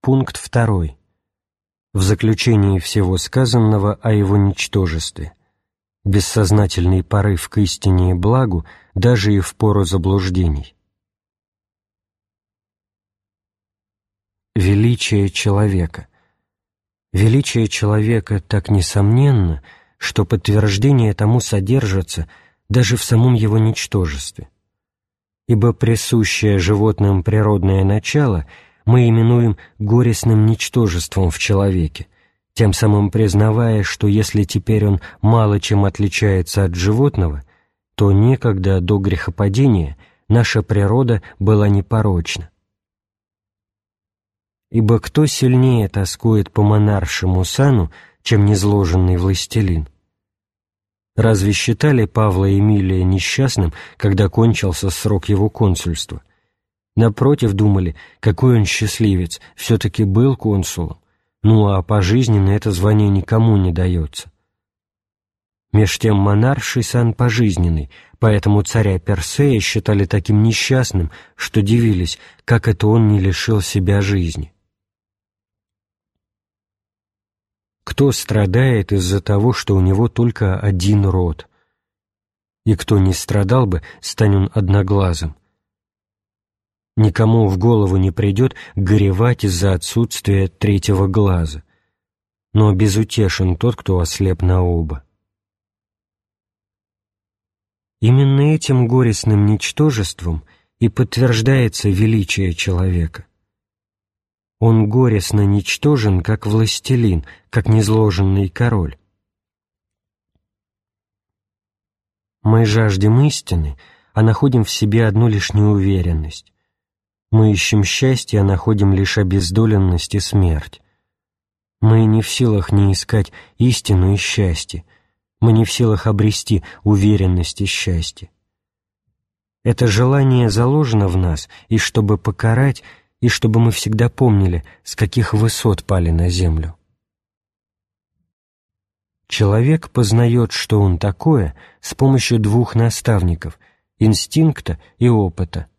Пункт 2. В заключении всего сказанного о его ничтожестве. Бессознательный порыв к истине и благу даже и в пору заблуждений. Величие человека. Величие человека так несомненно, что подтверждение тому содержится даже в самом его ничтожестве. Ибо присущее животным природное начало — мы именуем горестным ничтожеством в человеке, тем самым признавая, что если теперь он мало чем отличается от животного, то некогда до грехопадения наша природа была непорочна. Ибо кто сильнее тоскует по монаршему сану, чем незложенный властелин? Разве считали Павла Эмилия несчастным, когда кончился срок его консульства? Напротив, думали, какой он счастливец, все-таки был консулом. Ну а пожизненно это звание никому не дается. Меж тем монарший сан пожизненный, поэтому царя Персея считали таким несчастным, что дивились, как это он не лишил себя жизни. Кто страдает из-за того, что у него только один род? И кто не страдал бы, стань он одноглазым. Никому в голову не придет горевать из-за отсутствия третьего глаза. Но безутешен тот, кто ослеп на оба. Именно этим горестным ничтожеством и подтверждается величие человека. Он горестно ничтожен, как властелин, как незложенный король. Мы жаждем истины, а находим в себе одну лишь неуверенность. Мы ищем счастье, а находим лишь обездоленность и смерть. Мы не в силах не искать истину и счастье. Мы не в силах обрести уверенность и счастье. Это желание заложено в нас, и чтобы покарать, и чтобы мы всегда помнили, с каких высот пали на землю. Человек познает, что он такое, с помощью двух наставников – инстинкта и опыта –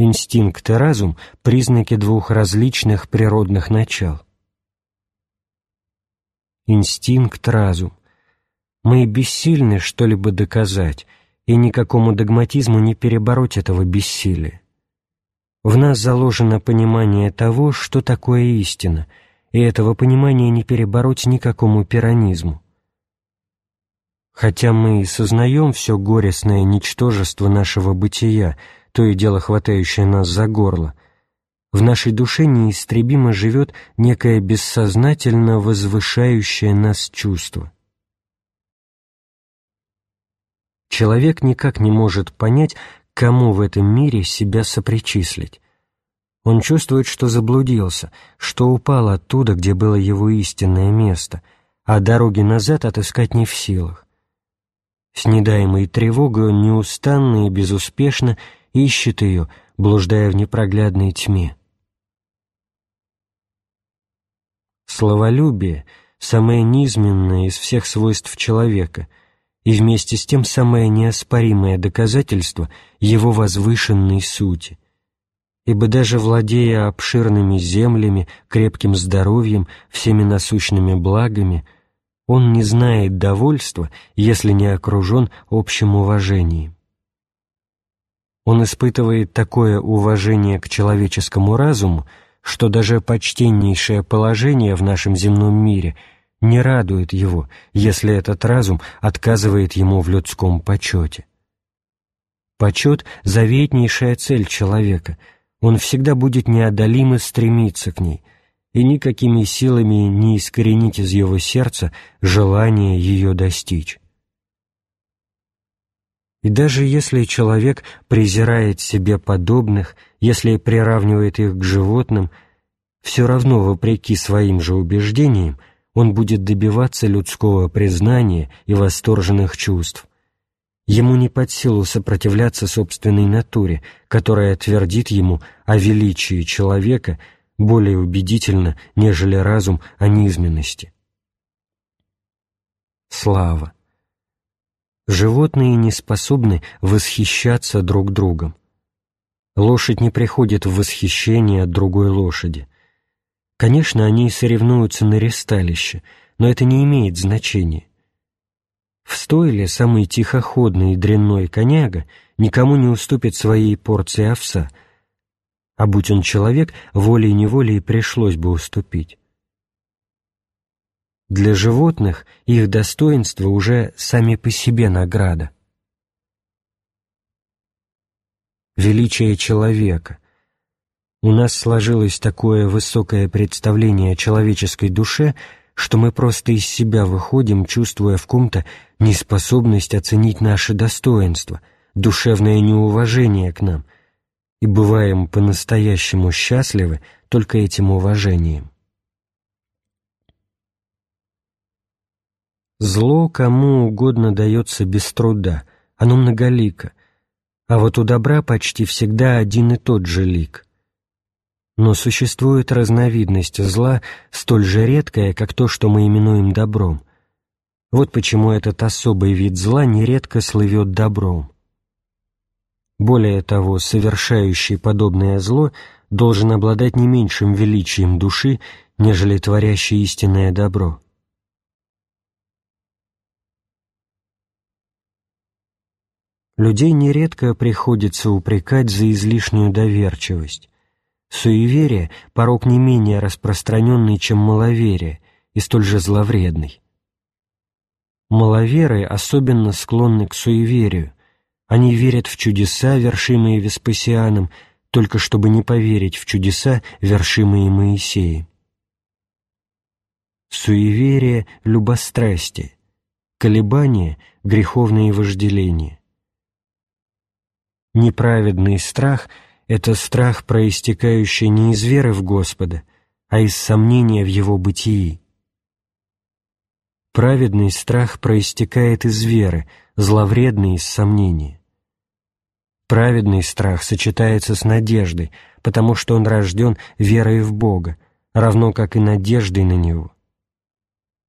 Инстинкт и разум – признаки двух различных природных начал. Инстинкт, разум. Мы бессильны что-либо доказать, и никакому догматизму не перебороть этого бессилия. В нас заложено понимание того, что такое истина, и этого понимания не перебороть никакому пиранизму. Хотя мы и сознаем все горестное ничтожество нашего бытия – то и дело хватающее нас за горло, в нашей душе неистребимо живет некое бессознательно возвышающее нас чувство. Человек никак не может понять, кому в этом мире себя сопричислить. Он чувствует, что заблудился, что упал оттуда, где было его истинное место, а дороги назад отыскать не в силах. С недаемой тревогой он неустанно и безуспешно ищет ее, блуждая в непроглядной тьме. Словолюбие — самое низменное из всех свойств человека и вместе с тем самое неоспоримое доказательство его возвышенной сути, ибо даже владея обширными землями, крепким здоровьем, всеми насущными благами, он не знает довольства, если не окружен общим уважением. Он испытывает такое уважение к человеческому разуму, что даже почтеннейшее положение в нашем земном мире не радует его, если этот разум отказывает ему в людском почете. Почет — заветнейшая цель человека, он всегда будет неодолимо стремиться к ней, и никакими силами не искоренить из его сердца желание ее достичь. И даже если человек презирает себе подобных, если приравнивает их к животным, все равно, вопреки своим же убеждениям, он будет добиваться людского признания и восторженных чувств. Ему не под силу сопротивляться собственной натуре, которая твердит ему о величии человека более убедительно, нежели разум о низменности. Слава! Животные не способны восхищаться друг другом. Лошадь не приходит в восхищение от другой лошади. Конечно, они соревнуются на ресталище, но это не имеет значения. В стойле самый тихоходный и дрянной коняга никому не уступит своей порции овса, а будь он человек, волей-неволей пришлось бы уступить. Для животных их достоинства уже сами по себе награда. Величие человека. У нас сложилось такое высокое представление о человеческой душе – что мы просто из себя выходим, чувствуя в ком-то неспособность оценить наше достоинство, душевное неуважение к нам, и бываем по-настоящему счастливы только этим уважением. Зло кому угодно дается без труда, оно многолико, а вот у добра почти всегда один и тот же лик — но существует разновидность зла, столь же редкая, как то, что мы именуем добром. Вот почему этот особый вид зла нередко слывет добром. Более того, совершающий подобное зло должен обладать не меньшим величием души, нежели творящий истинное добро. Людей нередко приходится упрекать за излишнюю доверчивость, Суеверие – порог не менее распространенный, чем маловерие, и столь же зловредный. Маловеры особенно склонны к суеверию. Они верят в чудеса, вершимые Веспасианом, только чтобы не поверить в чудеса, вершимые Моисеем. Суеверие – любострастие, колебание – греховное вожделение. Неправедный страх – это страх, проистекающий не из веры в Господа, а из сомнения в Его бытии. Праведный страх проистекает из веры, зловредный — из сомнения. Праведный страх сочетается с надеждой, потому что он рожден верой в Бога, равно как и надеждой на Него.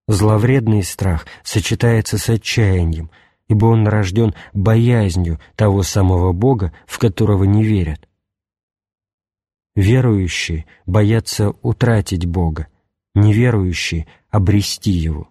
Зловредный страх сочетается с отчаянием, ибо он рожден боязнью того самого Бога, в которого не верят. Верующие боятся утратить Бога, неверующие — обрести Его.